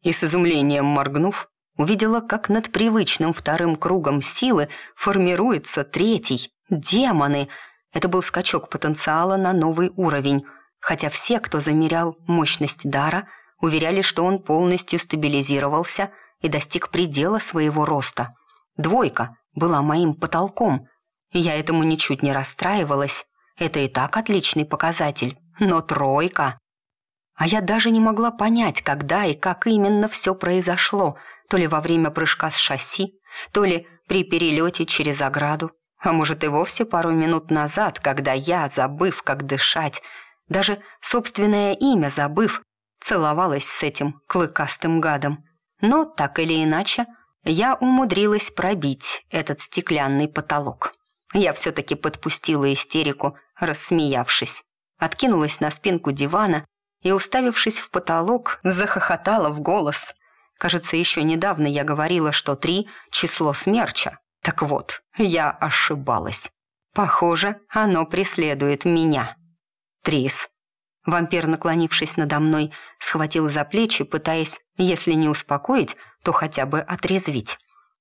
И с изумлением моргнув, увидела, как над привычным вторым кругом силы формируется третий – демоны. Это был скачок потенциала на новый уровень, хотя все, кто замерял мощность дара, уверяли, что он полностью стабилизировался и достиг предела своего роста. Двойка была моим потолком. Я этому ничуть не расстраивалась. Это и так отличный показатель. Но тройка... А я даже не могла понять, когда и как именно все произошло, то ли во время прыжка с шасси, то ли при перелете через ограду, а может и вовсе пару минут назад, когда я, забыв, как дышать, даже собственное имя забыв, целовалась с этим клыкастым гадом. Но, так или иначе, я умудрилась пробить этот стеклянный потолок. Я все-таки подпустила истерику, рассмеявшись. Откинулась на спинку дивана и, уставившись в потолок, захохотала в голос. Кажется, еще недавно я говорила, что три — число смерча. Так вот, я ошибалась. Похоже, оно преследует меня. Трис. Вампир, наклонившись надо мной, схватил за плечи, пытаясь, если не успокоить, то хотя бы отрезвить.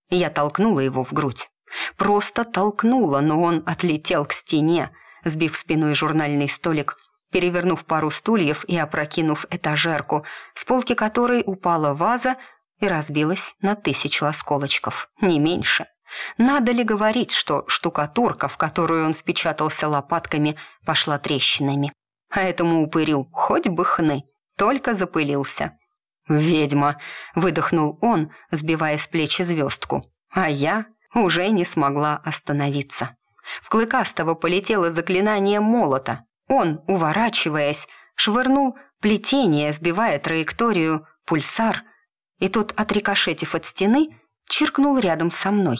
Я толкнула его в грудь. Просто толкнула, но он отлетел к стене, сбив спиной журнальный столик перевернув пару стульев и опрокинув этажерку, с полки которой упала ваза и разбилась на тысячу осколочков, не меньше. Надо ли говорить, что штукатурка, в которую он впечатался лопатками, пошла трещинами? А этому упырю хоть бы хны, только запылился. «Ведьма!» — выдохнул он, сбивая с плечи звездку. А я уже не смогла остановиться. В Клыкастого полетело заклинание молота, он, уворачиваясь, швырнул плетение, сбивая траекторию, пульсар, и тот, отрикошетив от стены, чиркнул рядом со мной.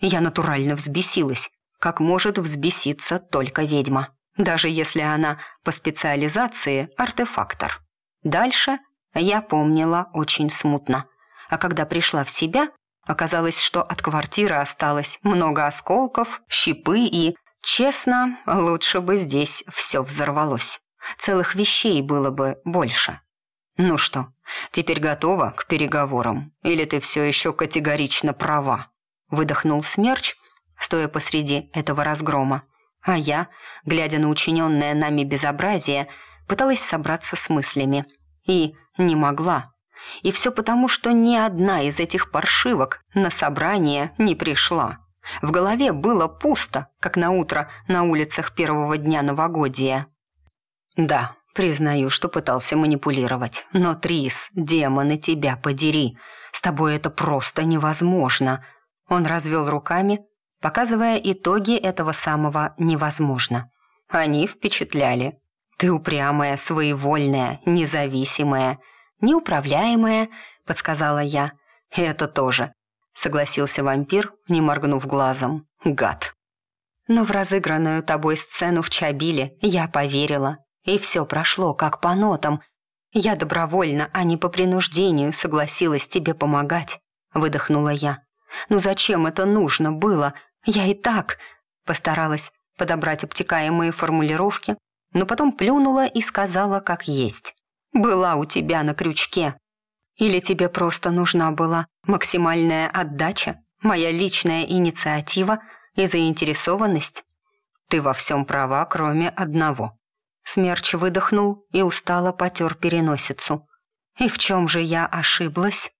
Я натурально взбесилась, как может взбеситься только ведьма, даже если она по специализации артефактор. Дальше я помнила очень смутно, а когда пришла в себя, оказалось, что от квартиры осталось много осколков, щепы и Честно, лучше бы здесь все взорвалось. Целых вещей было бы больше. Ну что, теперь готова к переговорам? Или ты все еще категорично права? Выдохнул смерч, стоя посреди этого разгрома. А я, глядя на учиненное нами безобразие, пыталась собраться с мыслями. И не могла. И все потому, что ни одна из этих паршивок на собрание не пришла. В голове было пусто, как на утро на улицах первого дня новогодия. Да, признаю, что пытался манипулировать. Но, Трис, демоны, тебя подери. С тобой это просто невозможно. Он развел руками, показывая итоги этого самого «невозможно». Они впечатляли. Ты упрямая, своевольная, независимая, неуправляемая, подсказала я. Это тоже согласился вампир, не моргнув глазом. Гад. Но в разыгранную тобой сцену в Чабиле я поверила, и все прошло как по нотам. Я добровольно, а не по принуждению согласилась тебе помогать, выдохнула я. Ну зачем это нужно было? Я и так постаралась подобрать обтекаемые формулировки, но потом плюнула и сказала как есть. «Была у тебя на крючке, или тебе просто нужна была максимальная отдача, моя личная инициатива и заинтересованность? Ты во всем права, кроме одного». Смерч выдохнул и устало потер переносицу. «И в чем же я ошиблась?»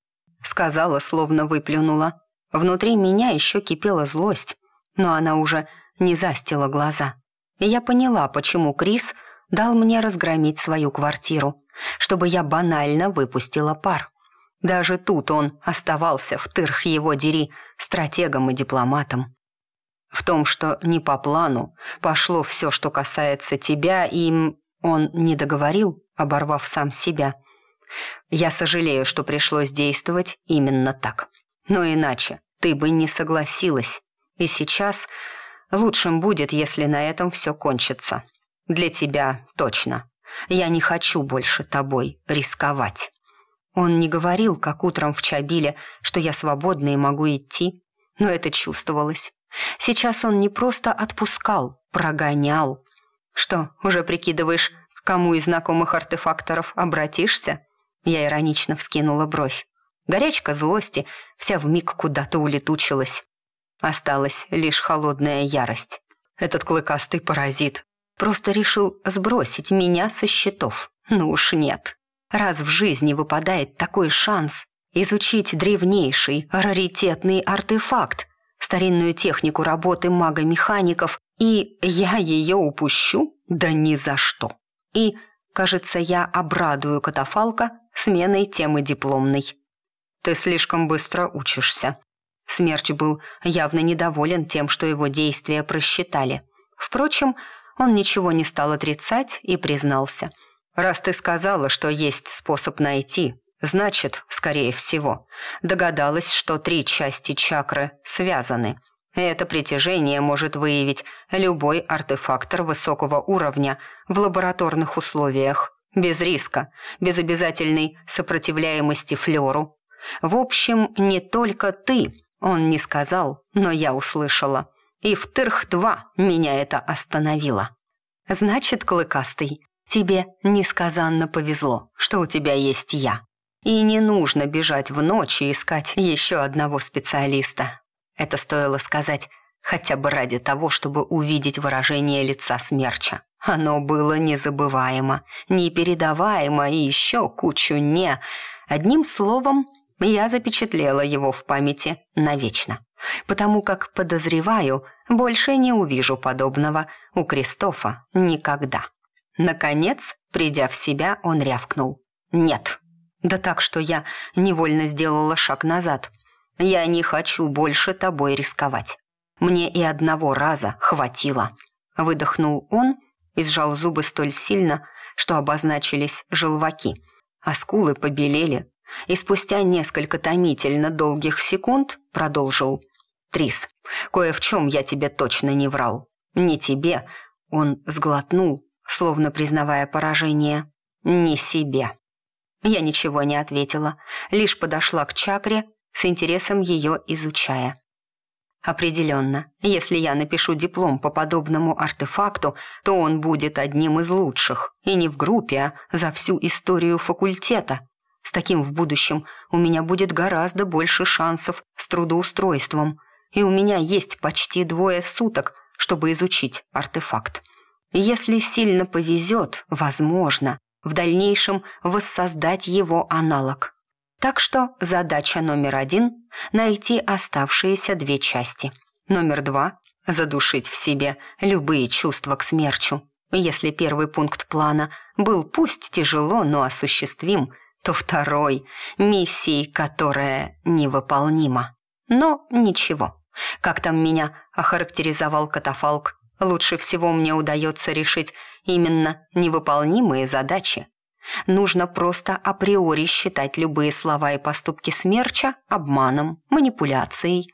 Сказала, словно выплюнула. Внутри меня еще кипела злость, но она уже не застила глаза. И я поняла, почему Крис дал мне разгромить свою квартиру чтобы я банально выпустила пар. Даже тут он оставался в тырх его дери стратегом и дипломатом. В том, что не по плану пошло все, что касается тебя, им он не договорил, оборвав сам себя. Я сожалею, что пришлось действовать именно так. Но иначе ты бы не согласилась. И сейчас лучшим будет, если на этом все кончится. Для тебя точно. Я не хочу больше тобой рисковать». Он не говорил, как утром в Чабиле, что я свободна и могу идти, но это чувствовалось. Сейчас он не просто отпускал, прогонял. «Что, уже прикидываешь, к кому из знакомых артефакторов обратишься?» Я иронично вскинула бровь. Горячка злости вся вмиг куда-то улетучилась. Осталась лишь холодная ярость. Этот клыкастый паразит Просто решил сбросить меня со счетов. Ну уж нет. Раз в жизни выпадает такой шанс, изучить древнейший, раритетный артефакт, старинную технику работы мага-механиков, и я ее упущу? Да ни за что. И, кажется, я обрадую катафалка сменой темы дипломной. Ты слишком быстро учишься. Смерч был явно недоволен тем, что его действия просчитали. Впрочем, он ничего не стал отрицать и признался. «Раз ты сказала, что есть способ найти, значит, скорее всего, догадалась, что три части чакры связаны. Это притяжение может выявить любой артефактор высокого уровня в лабораторных условиях, без риска, без обязательной сопротивляемости флеру. В общем, не только ты, он не сказал, но я услышала. И в Тырх-2 меня это остановило. Значит, Клыкастый, тебе несказанно повезло, что у тебя есть я. И не нужно бежать в ночь и искать еще одного специалиста. Это стоило сказать хотя бы ради того, чтобы увидеть выражение лица смерча. Оно было незабываемо, непередаваемо и еще кучу «не». Одним словом, я запечатлела его в памяти навечно, потому как, подозреваю, больше не увижу подобного у Кристофа никогда. Наконец, придя в себя, он рявкнул. «Нет». Да так, что я невольно сделала шаг назад. «Я не хочу больше тобой рисковать. Мне и одного раза хватило». Выдохнул он и сжал зубы столь сильно, что обозначились желваки, а скулы побелели, и спустя несколько томительно долгих секунд продолжил. «Трис, кое в чем я тебе точно не врал. Не тебе», — он сглотнул, словно признавая поражение, — «не себе». Я ничего не ответила, лишь подошла к чакре, с интересом ее изучая. Определенно, если я напишу диплом по подобному артефакту, то он будет одним из лучших, и не в группе, а за всю историю факультета. С таким в будущем у меня будет гораздо больше шансов с трудоустройством, и у меня есть почти двое суток, чтобы изучить артефакт. Если сильно повезет, возможно, в дальнейшем воссоздать его аналог. Так что задача номер один – найти оставшиеся две части. Номер два – задушить в себе любые чувства к смерчу. Если первый пункт плана был пусть тяжело, но осуществим – то второй — миссии, которая невыполнима. Но ничего. Как там меня охарактеризовал катафалк, лучше всего мне удается решить именно невыполнимые задачи. Нужно просто априори считать любые слова и поступки смерча обманом, манипуляцией.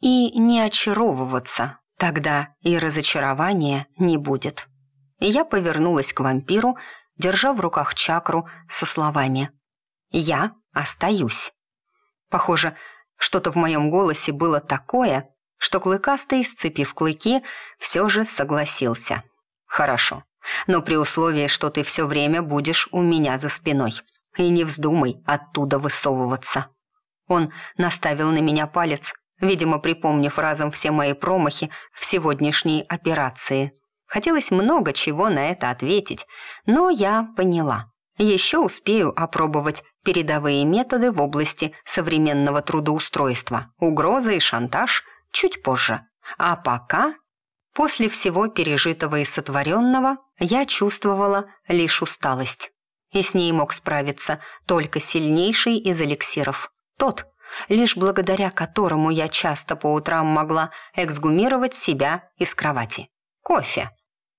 И не очаровываться, тогда и разочарования не будет. Я повернулась к вампиру, держа в руках чакру со словами я остаюсь. Похоже, что-то в моем голосе было такое, что Клыкастый, сцепив клыки, все же согласился. «Хорошо, но при условии, что ты все время будешь у меня за спиной. И не вздумай оттуда высовываться». Он наставил на меня палец, видимо, припомнив разом все мои промахи в сегодняшней операции. Хотелось много чего на это ответить, но я поняла. Еще успею опробовать передовые методы в области современного трудоустройства, угроза и шантаж чуть позже. А пока, после всего пережитого и сотворенного, я чувствовала лишь усталость. И с ней мог справиться только сильнейший из эликсиров. Тот, лишь благодаря которому я часто по утрам могла эксгумировать себя из кровати. Кофе.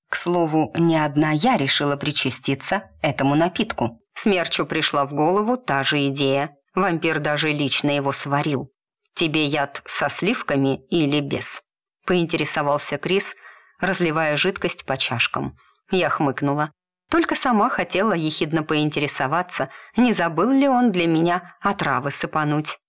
К слову, не одна я решила причаститься этому напитку. Смерчу пришла в голову та же идея. Вампир даже лично его сварил. «Тебе яд со сливками или без?» Поинтересовался Крис, разливая жидкость по чашкам. Я хмыкнула. Только сама хотела ехидно поинтересоваться, не забыл ли он для меня отравы сыпануть.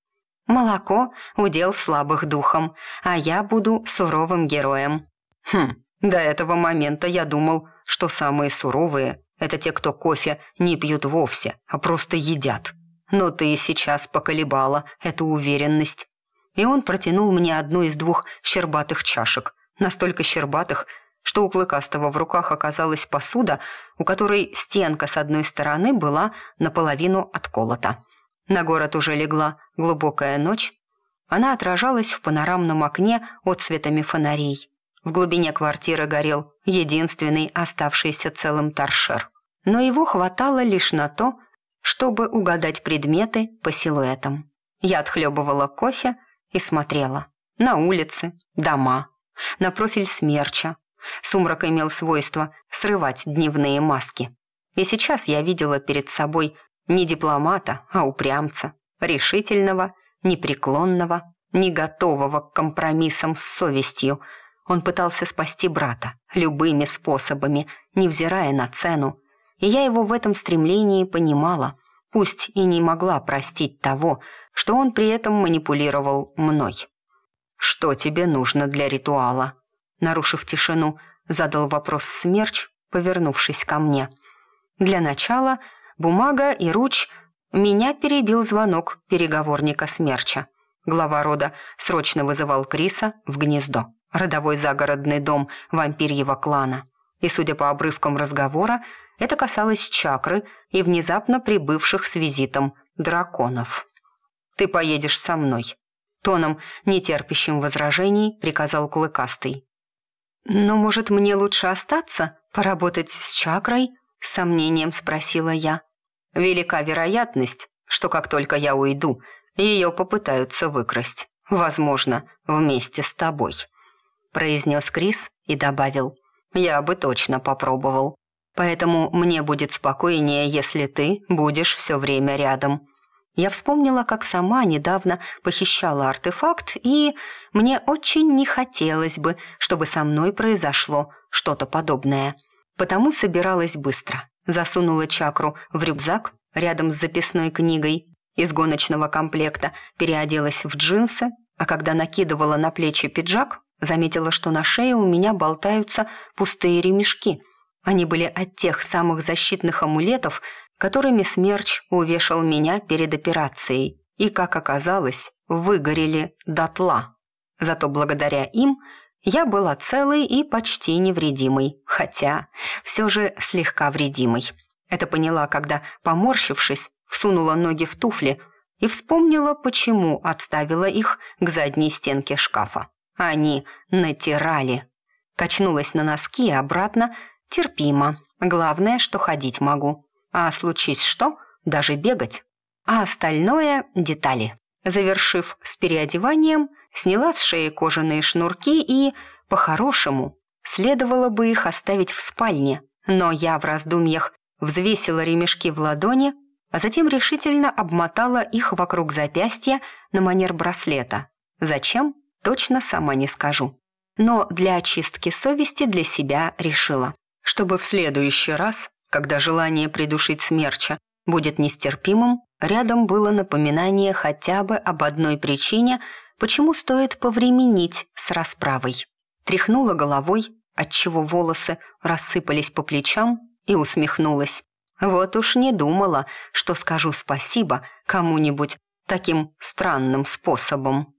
Молоко – удел слабых духом, а я буду суровым героем. Хм, до этого момента я думал, что самые суровые – это те, кто кофе не пьют вовсе, а просто едят. Но ты сейчас поколебала эту уверенность. И он протянул мне одну из двух щербатых чашек, настолько щербатых, что у Клыкастого в руках оказалась посуда, у которой стенка с одной стороны была наполовину отколота. На город уже легла глубокая ночь. Она отражалась в панорамном окне отцветами фонарей. В глубине квартиры горел единственный оставшийся целым торшер. Но его хватало лишь на то, чтобы угадать предметы по силуэтам. Я отхлебывала кофе и смотрела. На улицы, дома, на профиль смерча. Сумрак имел свойство срывать дневные маски. И сейчас я видела перед собой не дипломата, а упрямца, решительного, непреклонного, не готового к компромиссам с совестью. Он пытался спасти брата любыми способами, невзирая на цену, и я его в этом стремлении понимала, пусть и не могла простить того, что он при этом манипулировал мной. «Что тебе нужно для ритуала?» Нарушив тишину, задал вопрос Смерч, повернувшись ко мне. «Для начала бумага и руч...» Меня перебил звонок переговорника Смерча. Глава рода срочно вызывал Криса в гнездо, родовой загородный дом вампирьего клана. И, судя по обрывкам разговора, это касалось чакры и внезапно прибывших с визитом драконов. «Ты поедешь со мной», — тоном, нетерпящим возражений, приказал Клыкастый. «Но, может, мне лучше остаться, поработать с чакрой?» — с сомнением спросила я. «Велика вероятность, что как только я уйду, ее попытаются выкрасть. Возможно, вместе с тобой», — произнес Крис и добавил. «Я бы точно попробовал. Поэтому мне будет спокойнее, если ты будешь все время рядом». Я вспомнила, как сама недавно похищала артефакт, и мне очень не хотелось бы, чтобы со мной произошло что-то подобное. Потому собиралась быстро. Засунула чакру в рюкзак рядом с записной книгой из гоночного комплекта, переоделась в джинсы, а когда накидывала на плечи пиджак, заметила, что на шее у меня болтаются пустые ремешки – они были от тех самых защитных амулетов, которыми Смерч увешал меня перед операцией, и, как оказалось, выгорели дотла. Зато благодаря им я была целой и почти невредимой, хотя все же слегка вредимой. Это поняла, когда, поморщившись, всунула ноги в туфли и вспомнила, почему отставила их к задней стенке шкафа. Они натирали. Качнулась на носки и обратно, Терпимо. Главное, что ходить могу. А случись что, даже бегать. А остальное – детали. Завершив с переодеванием, сняла с шеи кожаные шнурки и, по-хорошему, следовало бы их оставить в спальне. Но я в раздумьях взвесила ремешки в ладони, а затем решительно обмотала их вокруг запястья на манер браслета. Зачем? Точно сама не скажу. Но для очистки совести для себя решила чтобы в следующий раз, когда желание придушить смерча будет нестерпимым, рядом было напоминание хотя бы об одной причине, почему стоит повременить с расправой. Тряхнула головой, отчего волосы рассыпались по плечам, и усмехнулась. Вот уж не думала, что скажу спасибо кому-нибудь таким странным способом.